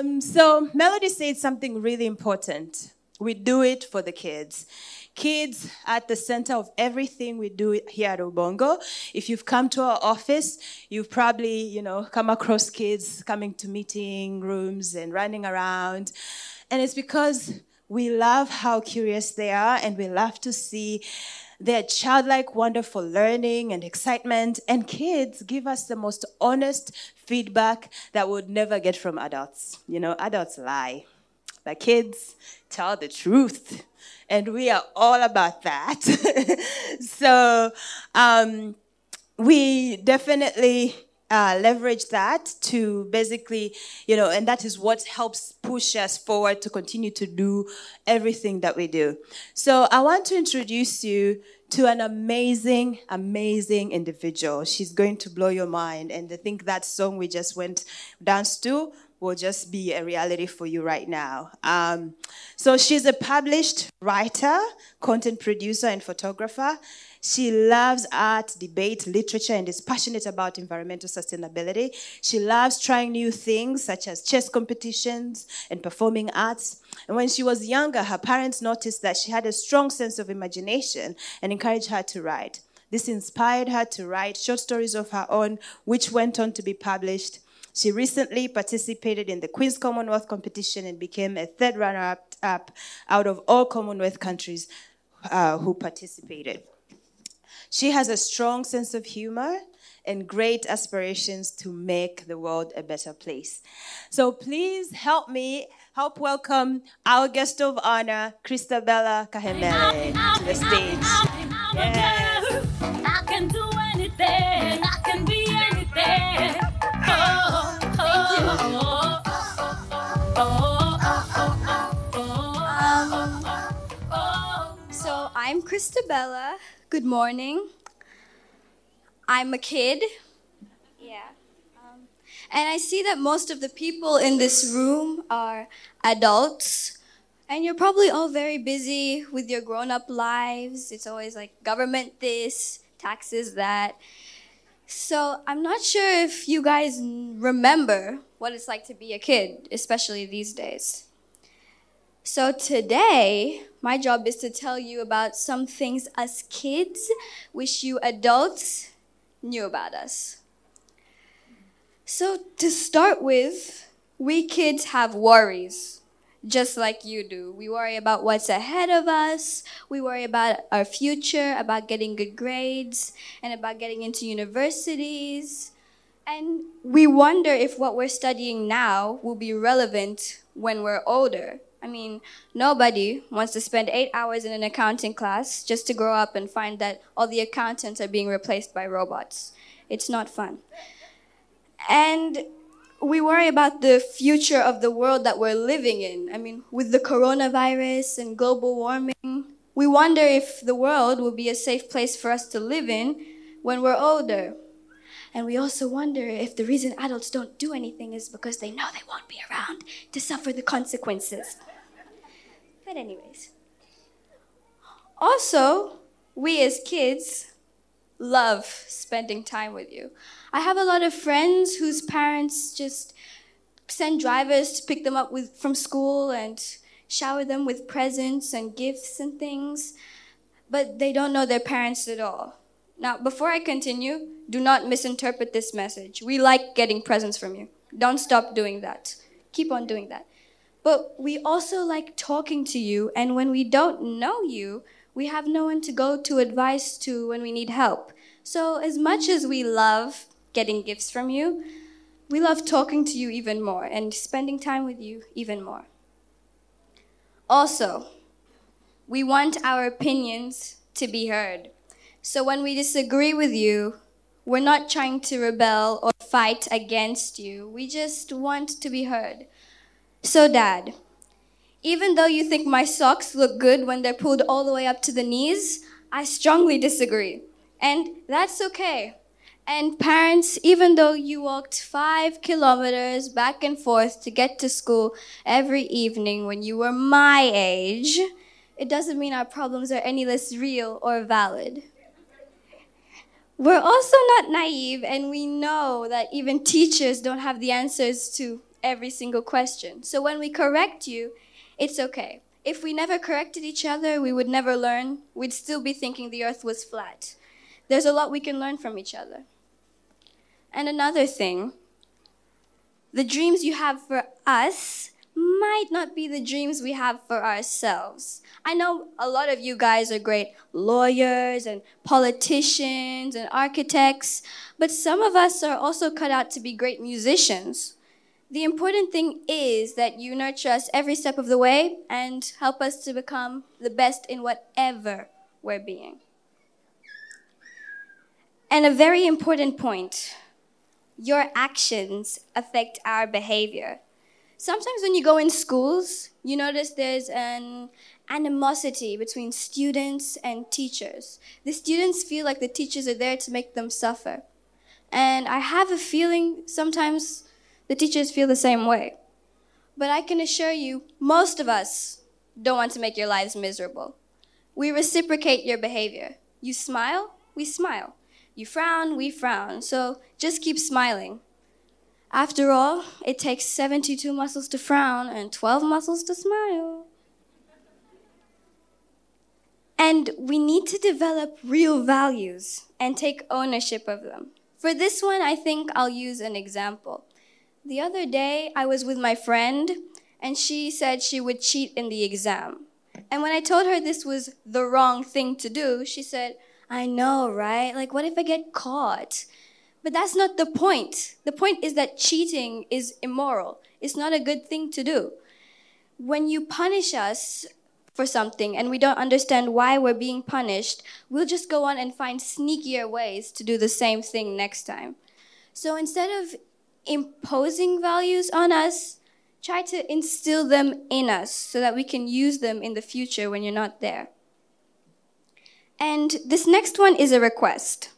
Um, so Melody said something really important. We do it for the kids. Kids at the center of everything we do here at Ubongo. If you've come to our office, you've probably, you know, come across kids coming to meeting rooms and running around. And it's because we love how curious they are and we love to see their childlike, wonderful learning and excitement. And kids give us the most honest feedback that we would never get from adults. You know, adults lie, but kids tell the truth. And we are all about that. so um, we definitely uh, leverage that to basically, you know, and that is what helps push us forward to continue to do everything that we do. So I want to introduce you to an amazing, amazing individual. She's going to blow your mind. And I think that song we just went dance to will just be a reality for you right now. Um, so she's a published writer, content producer, and photographer. She loves art, debate, literature, and is passionate about environmental sustainability. She loves trying new things such as chess competitions and performing arts. And when she was younger, her parents noticed that she had a strong sense of imagination and encouraged her to write. This inspired her to write short stories of her own, which went on to be published. She recently participated in the Queen's Commonwealth competition and became a third runner up out of all Commonwealth countries uh, who participated. She has a strong sense of humor and great aspirations to make the world a better place. So please help me help welcome our guest of honor, Christabella Kahemele, to the stage. Yes. I can do anything. I can be anything. Oh, oh, oh, so I'm Christabella. Good morning. I'm a kid. Yeah. Um, and I see that most of the people in this room are adults. And you're probably all very busy with your grown up lives. It's always like government this, taxes that. So I'm not sure if you guys remember what it's like to be a kid, especially these days. So today, my job is to tell you about some things us kids wish you adults knew about us. So to start with, we kids have worries, just like you do. We worry about what's ahead of us, we worry about our future, about getting good grades, and about getting into universities. And we wonder if what we're studying now will be relevant when we're older. I mean, nobody wants to spend eight hours in an accounting class just to grow up and find that all the accountants are being replaced by robots. It's not fun. And we worry about the future of the world that we're living in. I mean, with the coronavirus and global warming, we wonder if the world will be a safe place for us to live in when we're older. And we also wonder if the reason adults don't do anything is because they know they won't be around to suffer the consequences. But, anyways. Also, we as kids love spending time with you. I have a lot of friends whose parents just send drivers to pick them up with, from school and shower them with presents and gifts and things, but they don't know their parents at all. Now, before I continue, do not misinterpret this message. We like getting presents from you. Don't stop doing that. Keep on doing that. But we also like talking to you, and when we don't know you, we have no one to go to advice to when we need help. So, as much as we love getting gifts from you, we love talking to you even more and spending time with you even more. Also, we want our opinions to be heard. So, when we disagree with you, we're not trying to rebel or fight against you. We just want to be heard. So, Dad, even though you think my socks look good when they're pulled all the way up to the knees, I strongly disagree. And that's okay. And parents, even though you walked five kilometers back and forth to get to school every evening when you were my age, it doesn't mean our problems are any less real or valid. We're also not naive, and we know that even teachers don't have the answers to every single question. So when we correct you, it's okay. If we never corrected each other, we would never learn. We'd still be thinking the earth was flat. There's a lot we can learn from each other. And another thing, the dreams you have for us might not be the dreams we have for ourselves. I know a lot of you guys are great lawyers and politicians and architects, but some of us are also cut out to be great musicians. The important thing is that you nurture us every step of the way and help us to become the best in whatever we're being. And a very important point your actions affect our behavior. Sometimes when you go in schools, you notice there's an animosity between students and teachers. The students feel like the teachers are there to make them suffer. And I have a feeling sometimes the teachers feel the same way. But I can assure you, most of us don't want to make your lives miserable. We reciprocate your behavior. You smile, we smile. You frown, we frown. So just keep smiling. After all, it takes 72 muscles to frown and 12 muscles to smile. And we need to develop real values and take ownership of them. For this one, I think I'll use an example. The other day, I was with my friend, and she said she would cheat in the exam. And when I told her this was the wrong thing to do, she said, I know, right? Like, what if I get caught? But that's not the point. The point is that cheating is immoral, it's not a good thing to do. When you punish us for something and we don't understand why we're being punished, we'll just go on and find sneakier ways to do the same thing next time. So instead of imposing values on us, try to instill them in us so that we can use them in the future when you're not there. And this next one is a request.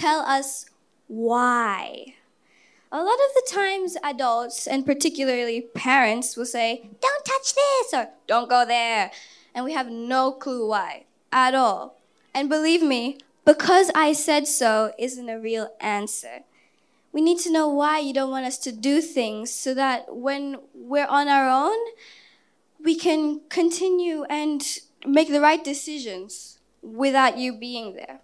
Tell us why. A lot of the times, adults, and particularly parents, will say, Don't touch this, or Don't go there. And we have no clue why at all. And believe me, because I said so isn't a real answer. We need to know why you don't want us to do things so that when we're on our own, we can continue and make the right decisions without you being there.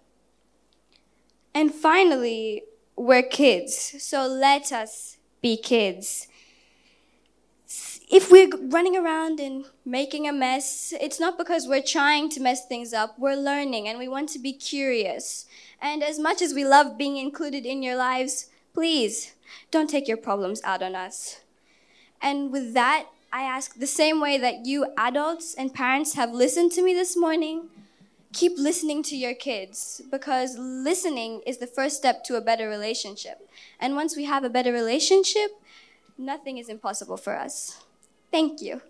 And finally, we're kids, so let us be kids. If we're running around and making a mess, it's not because we're trying to mess things up. We're learning and we want to be curious. And as much as we love being included in your lives, Please don't take your problems out on us. And with that, I ask the same way that you adults and parents have listened to me this morning, keep listening to your kids because listening is the first step to a better relationship. And once we have a better relationship, nothing is impossible for us. Thank you.